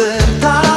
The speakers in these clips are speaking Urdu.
sentar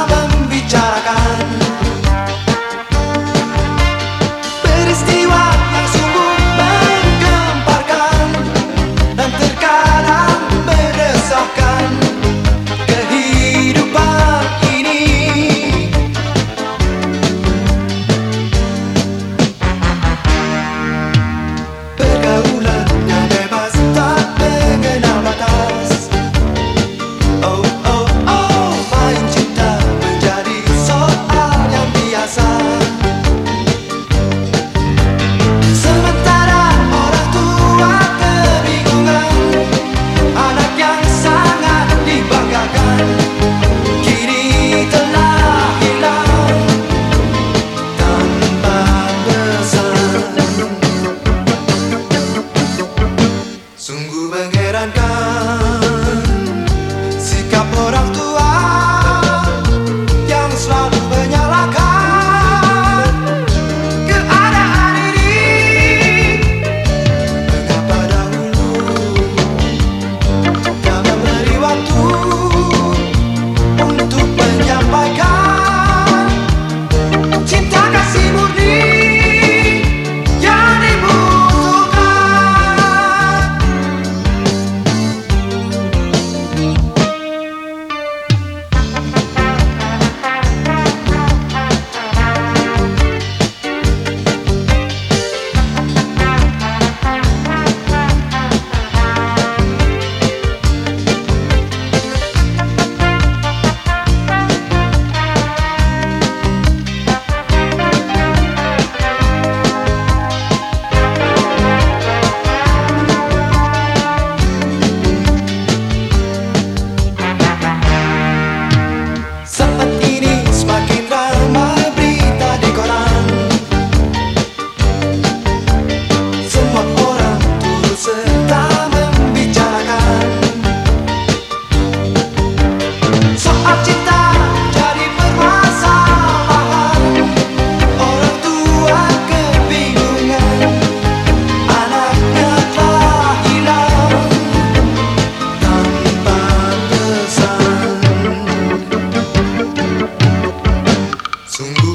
Gran Canaria.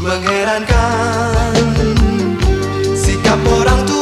وغیرہ کا سیکاپور دور